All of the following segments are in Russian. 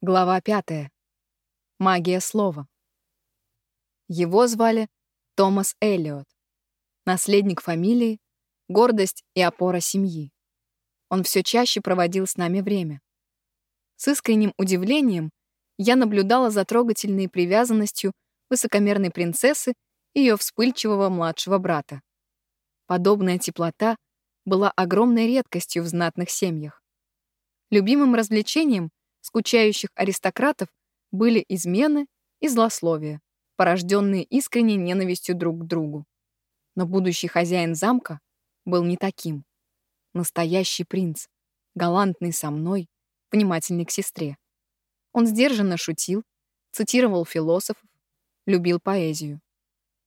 Глава пятая. Магия слова. Его звали Томас Эллиот. Наследник фамилии, гордость и опора семьи. Он все чаще проводил с нами время. С искренним удивлением я наблюдала за трогательной привязанностью высокомерной принцессы и ее вспыльчивого младшего брата. Подобная теплота была огромной редкостью в знатных семьях. Любимым развлечением скучающих аристократов были измены и злословие, порожденные искренней ненавистью друг к другу. Но будущий хозяин замка был не таким. Настоящий принц, галантный со мной, внимательный к сестре. Он сдержанно шутил, цитировал философов, любил поэзию.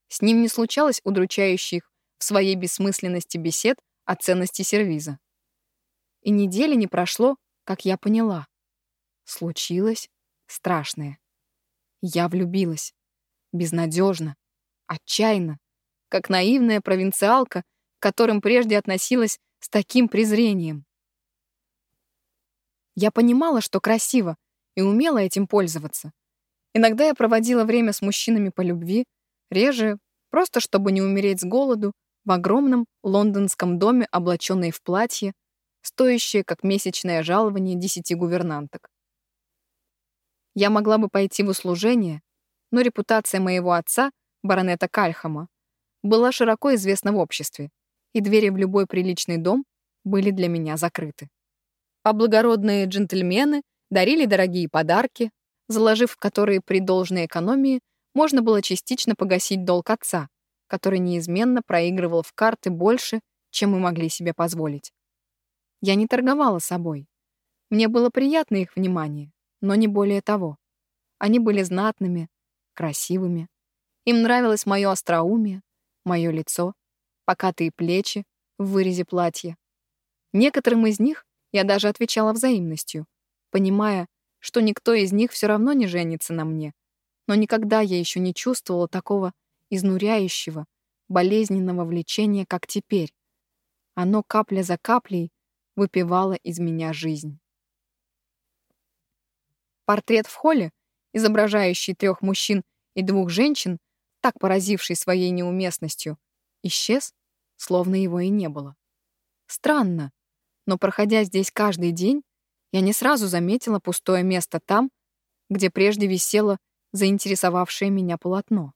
С ним не случалось удручающих в своей бессмысленности бесед о ценности сервиза. И недели не прошло, как я поняла. Случилось страшное. Я влюбилась. Безнадежно, отчаянно, как наивная провинциалка, к которым прежде относилась с таким презрением. Я понимала, что красиво, и умела этим пользоваться. Иногда я проводила время с мужчинами по любви, реже, просто чтобы не умереть с голоду, в огромном лондонском доме, облаченной в платье, стоящее как месячное жалование десяти гувернанток. Я могла бы пойти в услужение, но репутация моего отца, баронета Кальхама, была широко известна в обществе, и двери в любой приличный дом были для меня закрыты. А благородные джентльмены дарили дорогие подарки, заложив в которые при должной экономии можно было частично погасить долг отца, который неизменно проигрывал в карты больше, чем мы могли себе позволить. Я не торговала собой. Мне было приятно их внимание, но не более того. Они были знатными, красивыми. Им нравилось мое остроумие, мое лицо, покатые плечи в вырезе платья. Некоторым из них я даже отвечала взаимностью, понимая, что никто из них все равно не женится на мне. Но никогда я еще не чувствовала такого изнуряющего, болезненного влечения, как теперь. Оно капля за каплей выпивало из меня жизнь. Портрет в холле, изображающий трех мужчин и двух женщин, так поразивший своей неуместностью, исчез, словно его и не было. Странно, но проходя здесь каждый день, я не сразу заметила пустое место там, где прежде висело заинтересовавшее меня полотно.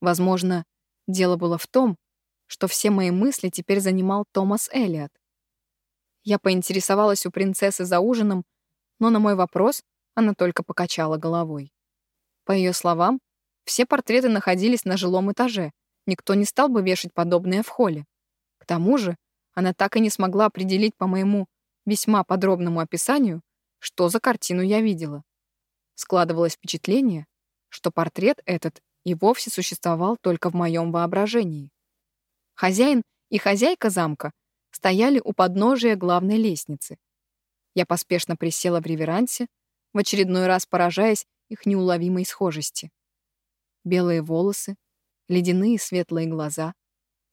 Возможно, дело было в том, что все мои мысли теперь занимал Томас Эллиот. Я поинтересовалась у принцессы за ужином, но на мой вопрос она только покачала головой. По ее словам, все портреты находились на жилом этаже. Никто не стал бы вешать подобное в холле. К тому же, она так и не смогла определить по моему весьма подробному описанию, что за картину я видела. Складывалось впечатление, что портрет этот и вовсе существовал только в моем воображении. Хозяин и хозяйка замка стояли у подножия главной лестницы. Я поспешно присела в реверансе, в очередной раз поражаясь их неуловимой схожести. Белые волосы, ледяные светлые глаза,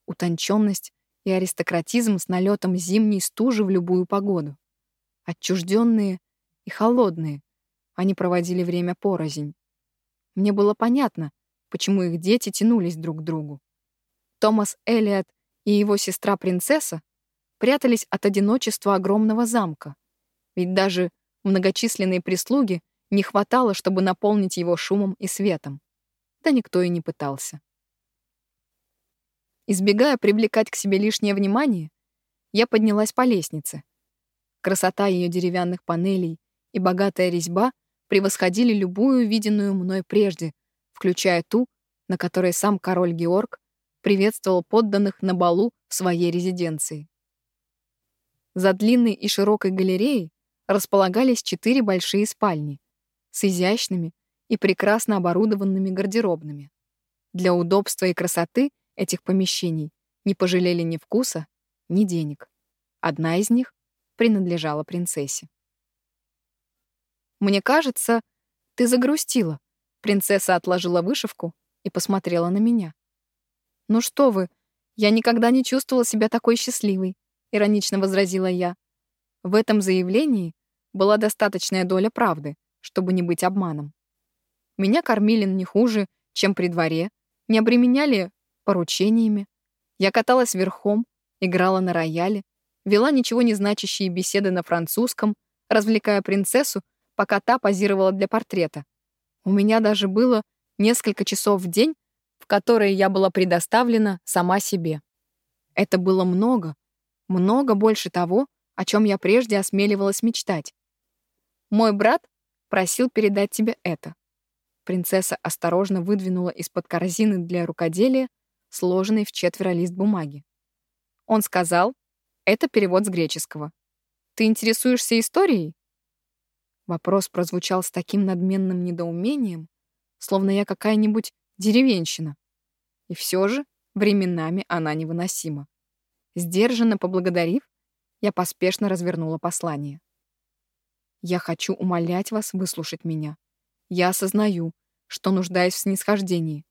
утонченность и аристократизм с налетом зимней стужи в любую погоду. Отчужденные и холодные, они проводили время порознь. Мне было понятно, почему их дети тянулись друг к другу. Томас Элиот и его сестра-принцесса прятались от одиночества огромного замка, ведь даже Многочисленной прислуги не хватало, чтобы наполнить его шумом и светом. Да никто и не пытался. Избегая привлекать к себе лишнее внимание, я поднялась по лестнице. Красота ее деревянных панелей и богатая резьба превосходили любую виденную мной прежде, включая ту, на которой сам король Георг приветствовал подданных на балу в своей резиденции. За длинной и широкой галереей располагались четыре большие спальни с изящными и прекрасно оборудованными гардеробными. Для удобства и красоты этих помещений не пожалели ни вкуса, ни денег. Одна из них принадлежала принцессе. «Мне кажется, ты загрустила», — принцесса отложила вышивку и посмотрела на меня. «Ну что вы, я никогда не чувствовала себя такой счастливой», — иронично возразила я. В этом заявлении была достаточная доля правды, чтобы не быть обманом. Меня кормили не хуже, чем при дворе, не обременяли поручениями. Я каталась верхом, играла на рояле, вела ничего не значащие беседы на французском, развлекая принцессу, пока та позировала для портрета. У меня даже было несколько часов в день, в которые я была предоставлена сама себе. Это было много, много больше того, о чем я прежде осмеливалась мечтать. Мой брат просил передать тебе это. Принцесса осторожно выдвинула из-под корзины для рукоделия сложенный в четверо лист бумаги. Он сказал, это перевод с греческого. Ты интересуешься историей? Вопрос прозвучал с таким надменным недоумением, словно я какая-нибудь деревенщина. И все же временами она невыносима. Сдержанно поблагодарив, я поспешно развернула послание. «Я хочу умолять вас выслушать меня. Я осознаю, что нуждаюсь в снисхождении.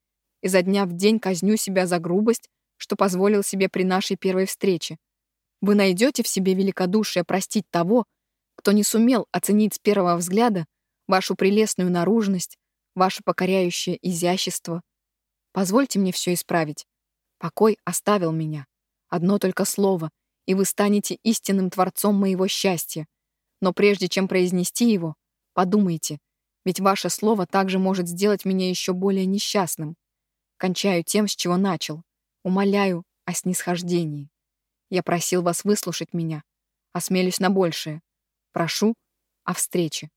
Изо дня в день казню себя за грубость, что позволил себе при нашей первой встрече. Вы найдете в себе великодушие простить того, кто не сумел оценить с первого взгляда вашу прелестную наружность, ваше покоряющее изящество. Позвольте мне все исправить. Покой оставил меня. Одно только слово, и вы станете истинным творцом моего счастья. Но прежде чем произнести его, подумайте, ведь ваше слово также может сделать меня еще более несчастным. Кончаю тем, с чего начал. Умоляю о снисхождении. Я просил вас выслушать меня. Осмелюсь на большее. Прошу о встрече.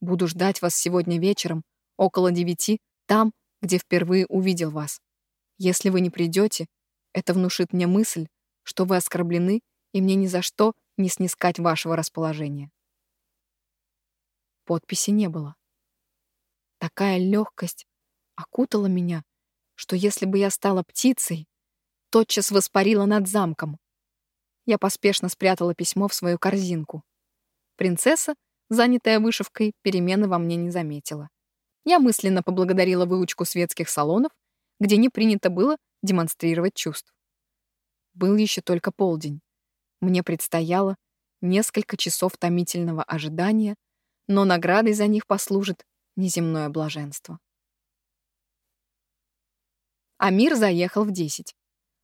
Буду ждать вас сегодня вечером, около девяти, там, где впервые увидел вас. Если вы не придете, это внушит мне мысль, что вы оскорблены, и мне ни за что не снискать вашего расположения. Подписи не было. Такая легкость окутала меня, что если бы я стала птицей, тотчас воспарила над замком. Я поспешно спрятала письмо в свою корзинку. Принцесса, занятая вышивкой, перемены во мне не заметила. Я мысленно поблагодарила выучку светских салонов, где не принято было демонстрировать чувств. Был еще только полдень. Мне предстояло несколько часов томительного ожидания, но наградой за них послужит неземное блаженство. Амир заехал в десять.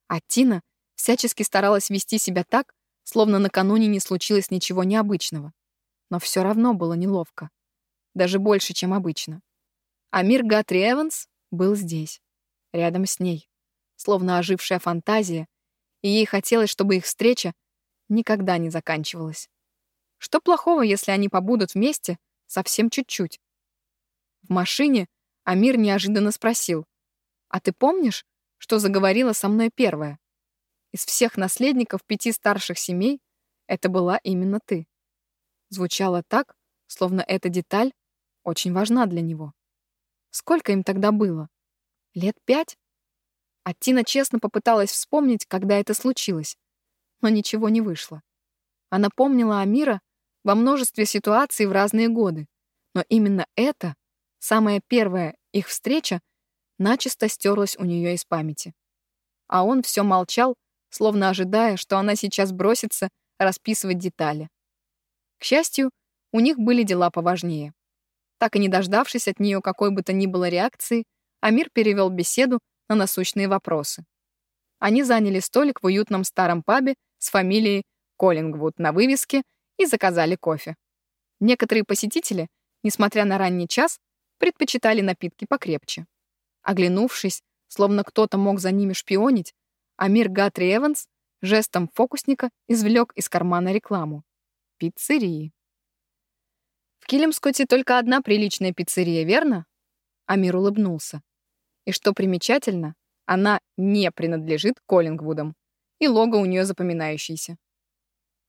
А Тина всячески старалась вести себя так, словно накануне не случилось ничего необычного. Но все равно было неловко. Даже больше, чем обычно. Амир Гатри Эванс был здесь, рядом с ней, словно ожившая фантазия, и ей хотелось, чтобы их встреча никогда не заканчивалась. Что плохого, если они побудут вместе совсем чуть-чуть? В машине Амир неожиданно спросил, «А ты помнишь, что заговорила со мной первая? Из всех наследников пяти старших семей это была именно ты». Звучало так, словно эта деталь очень важна для него. Сколько им тогда было? Лет пять? А Тина честно попыталась вспомнить, когда это случилось, но ничего не вышло. Она помнила Амира во множестве ситуаций в разные годы, но именно это Самая первая их встреча начисто стерлась у нее из памяти. А он все молчал, словно ожидая, что она сейчас бросится расписывать детали. К счастью, у них были дела поважнее. Так и не дождавшись от нее какой бы то ни было реакции, Амир перевел беседу на насущные вопросы. Они заняли столик в уютном старом пабе с фамилией Коллингвуд на вывеске и заказали кофе. Некоторые посетители, несмотря на ранний час, предпочитали напитки покрепче. Оглянувшись, словно кто-то мог за ними шпионить, Амир Гатри Эванс жестом фокусника извлек из кармана рекламу. Пиццерии. В Килимскоте только одна приличная пиццерия, верно? Амир улыбнулся. И что примечательно, она не принадлежит Коллингвудам, и лого у нее запоминающееся.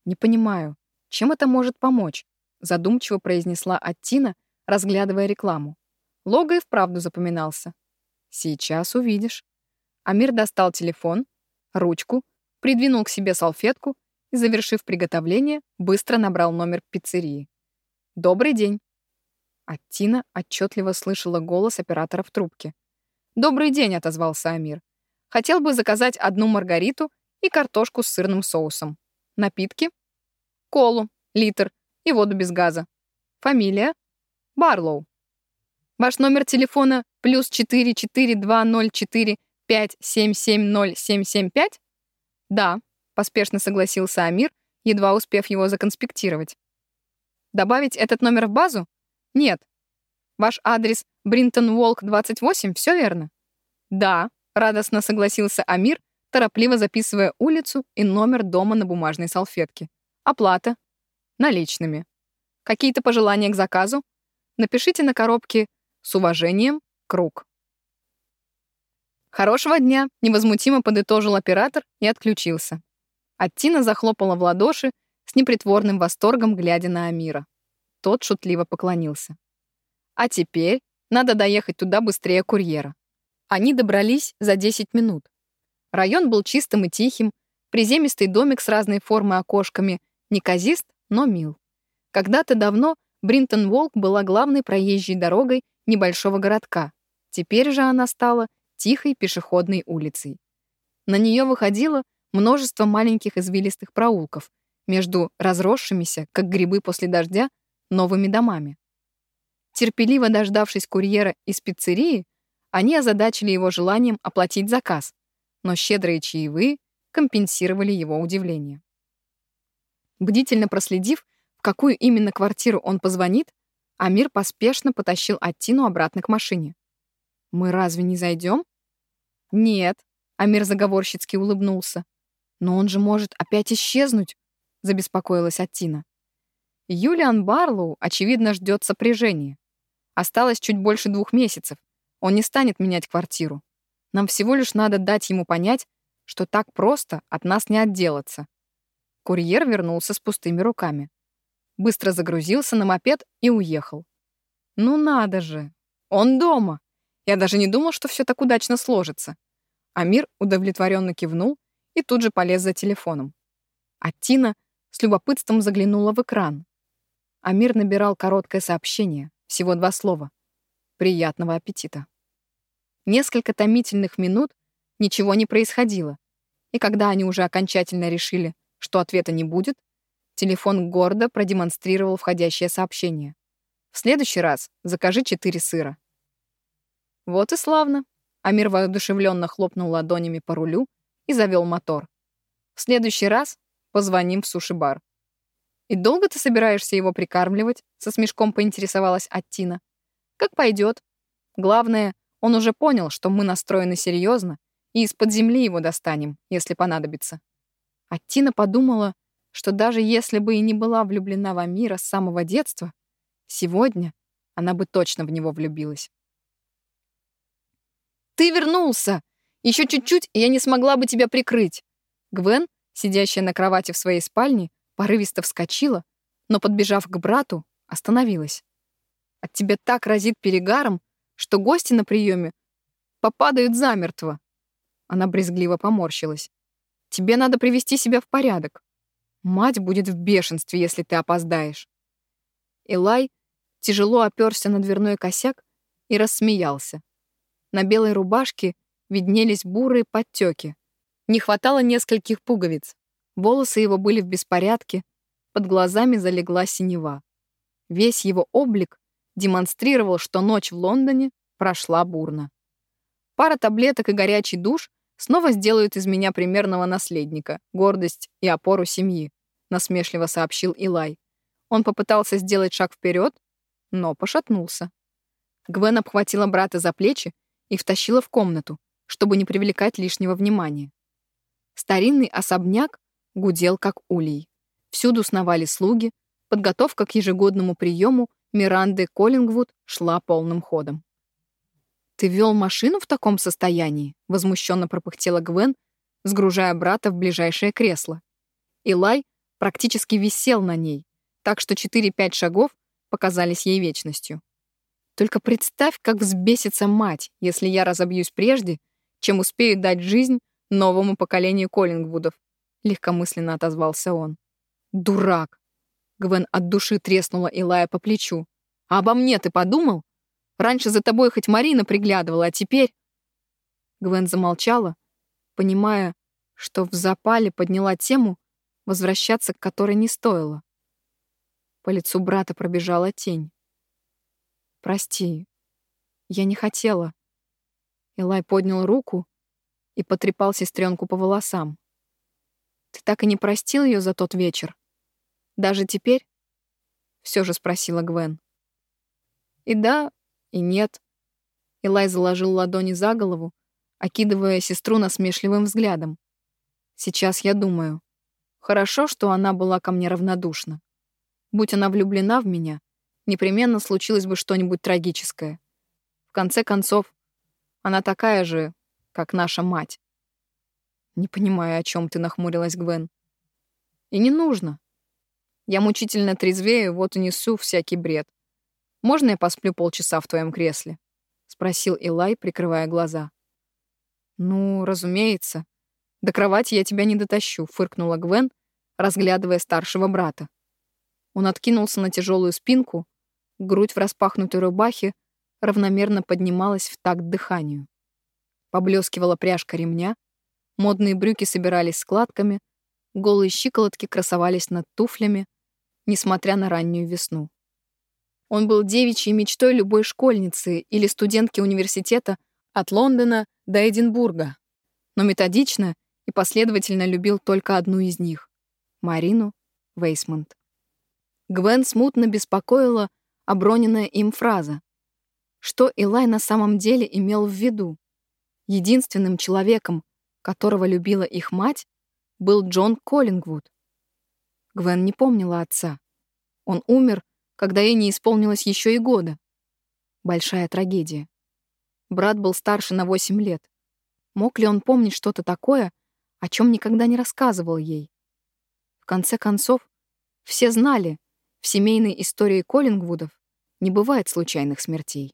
«Не понимаю, чем это может помочь?» задумчиво произнесла Аттина, разглядывая рекламу. Лого и вправду запоминался. Сейчас увидишь. Амир достал телефон, ручку, придвинул к себе салфетку и, завершив приготовление, быстро набрал номер пиццерии. «Добрый день». А Тина отчетливо слышала голос оператора в трубке. «Добрый день», — отозвался Амир. «Хотел бы заказать одну маргариту и картошку с сырным соусом. Напитки? Колу, литр и воду без газа. Фамилия? Барлоу. Ваш номер телефона плюс 4420457707775? Да, поспешно согласился Амир, едва успев его законспектировать. Добавить этот номер в базу? Нет. Ваш адрес Бринтон Волк 28, все верно? Да, радостно согласился Амир, торопливо записывая улицу и номер дома на бумажной салфетке. Оплата. Наличными. Какие-то пожелания к заказу? Напишите на коробке «С уважением, Круг». «Хорошего дня!» — невозмутимо подытожил оператор и отключился. Аттина захлопала в ладоши с непритворным восторгом, глядя на Амира. Тот шутливо поклонился. «А теперь надо доехать туда быстрее курьера». Они добрались за 10 минут. Район был чистым и тихим, приземистый домик с разной формой окошками, неказист, но мил. Когда-то давно Бринтон-Волк была главной проезжей дорогой небольшого городка. Теперь же она стала тихой пешеходной улицей. На нее выходило множество маленьких извилистых проулков между разросшимися, как грибы после дождя, новыми домами. Терпеливо дождавшись курьера из пиццерии, они озадачили его желанием оплатить заказ, но щедрые чаевые компенсировали его удивление. Бдительно проследив, в какую именно квартиру он позвонит, Амир поспешно потащил Аттину обратно к машине. «Мы разве не зайдем?» «Нет», — Амир заговорщицки улыбнулся. «Но он же может опять исчезнуть», — забеспокоилась Аттина. Юлиан Барлоу, очевидно, ждет сопряжения. Осталось чуть больше двух месяцев. Он не станет менять квартиру. Нам всего лишь надо дать ему понять, что так просто от нас не отделаться. Курьер вернулся с пустыми руками быстро загрузился на мопед и уехал. Ну надо же, он дома. Я даже не думал, что все так удачно сложится. Амир удовлетворенно кивнул и тут же полез за телефоном. А Тина с любопытством заглянула в экран. Амир набирал короткое сообщение, всего два слова. «Приятного аппетита». Несколько томительных минут ничего не происходило, и когда они уже окончательно решили, что ответа не будет, Телефон гордо продемонстрировал входящее сообщение. В следующий раз закажи четыре сыра. Вот и славно. Амир воодушевленно хлопнул ладонями по рулю и завел мотор. В следующий раз позвоним в суши-бар. «И долго ты собираешься его прикармливать?» Со смешком поинтересовалась Аттина. «Как пойдет. Главное, он уже понял, что мы настроены серьезно, и из-под земли его достанем, если понадобится». Аттина подумала, что даже если бы и не была влюблена в Амира с самого детства, сегодня она бы точно в него влюбилась. «Ты вернулся! Еще чуть-чуть, и я не смогла бы тебя прикрыть!» Гвен, сидящая на кровати в своей спальне, порывисто вскочила, но, подбежав к брату, остановилась. «От тебя так разит перегаром, что гости на приеме попадают замертво!» Она брезгливо поморщилась. «Тебе надо привести себя в порядок. Мать будет в бешенстве, если ты опоздаешь. Элай тяжело оперся на дверной косяк и рассмеялся. На белой рубашке виднелись бурые подтеки. Не хватало нескольких пуговиц. Волосы его были в беспорядке, под глазами залегла синева. Весь его облик демонстрировал, что ночь в Лондоне прошла бурно. Пара таблеток и горячий душ снова сделают из меня примерного наследника, гордость и опору семьи», — насмешливо сообщил Илай. Он попытался сделать шаг вперед, но пошатнулся. Гвен обхватила брата за плечи и втащила в комнату, чтобы не привлекать лишнего внимания. Старинный особняк гудел, как улей. Всюду сновали слуги, подготовка к ежегодному приему Миранды Коллингвуд шла полным ходом. «Ты вел машину в таком состоянии?» — возмущенно пропыхтела Гвен, сгружая брата в ближайшее кресло. Илай практически висел на ней, так что 4-5 шагов показались ей вечностью. Только представь, как взбесится мать, если я разобьюсь прежде, чем успею дать жизнь новому поколению Коллингвудов, легкомысленно отозвался он. Дурак! Гвен от души треснула Илая по плечу. А обо мне ты подумал? Раньше за тобой хоть Марина приглядывала, а теперь...» Гвен замолчала, понимая, что в запале подняла тему, возвращаться к которой не стоило. По лицу брата пробежала тень. Прости. Я не хотела. Илай поднял руку и потрепал сестренку по волосам. Ты так и не простил ее за тот вечер? Даже теперь? Все же спросила Гвен. И да, и нет. Илай заложил ладони за голову, окидывая сестру насмешливым взглядом. Сейчас я думаю. Хорошо, что она была ко мне равнодушна. Будь она влюблена в меня, непременно случилось бы что-нибудь трагическое. В конце концов, она такая же, как наша мать. Не понимаю, о чем ты нахмурилась, Гвен. И не нужно. Я мучительно трезвею, вот и несу всякий бред. Можно я посплю полчаса в твоем кресле? Спросил Илай, прикрывая глаза. Ну, разумеется. До кровати я тебя не дотащу, фыркнула Гвен, разглядывая старшего брата. Он откинулся на тяжелую спинку, грудь в распахнутой рубахе равномерно поднималась в такт дыханию. Поблескивала пряжка ремня, модные брюки собирались складками, голые щиколотки красовались над туфлями, несмотря на раннюю весну. Он был девичьей мечтой любой школьницы или студентки университета от Лондона до Эдинбурга, но методично и последовательно любил только одну из них — Марину Вейсмонт. Гвен смутно беспокоила оброненная им фраза. Что Илай на самом деле имел в виду? Единственным человеком, которого любила их мать, был Джон Коллингвуд. Гвен не помнила отца. Он умер, когда ей не исполнилось еще и года. Большая трагедия. Брат был старше на 8 лет. Мог ли он помнить что-то такое, о чем никогда не рассказывал ей? В конце концов, все знали, в семейной истории Коллингвудов не бывает случайных смертей.